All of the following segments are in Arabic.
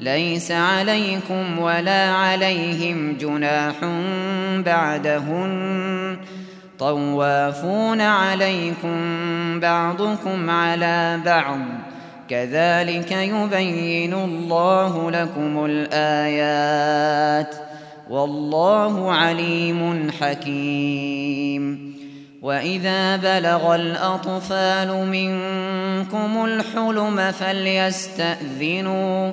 ليس عليكم ولا عليهم جناح بعدهن طوافون عليكم بعضكم على بعض كذلك يبين الله لكم الآيات والله عليم حكيم. وإذا بلغ الأطفال منكم الحلم فليستأذنوا فليستأذنوا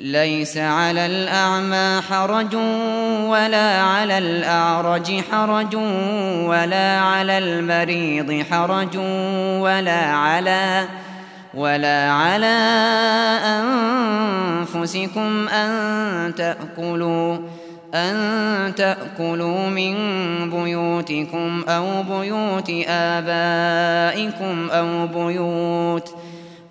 ليس على الأعمى حرج ولا على الأعرج حرج ولا على المريض حرج ولا على ولا على أنفسكم أن تأكلوا أن تأكلوا من بيوتكم أو بيوت آبائكم أو بيوت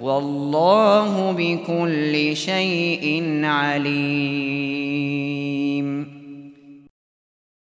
والله بكل شيء عليم.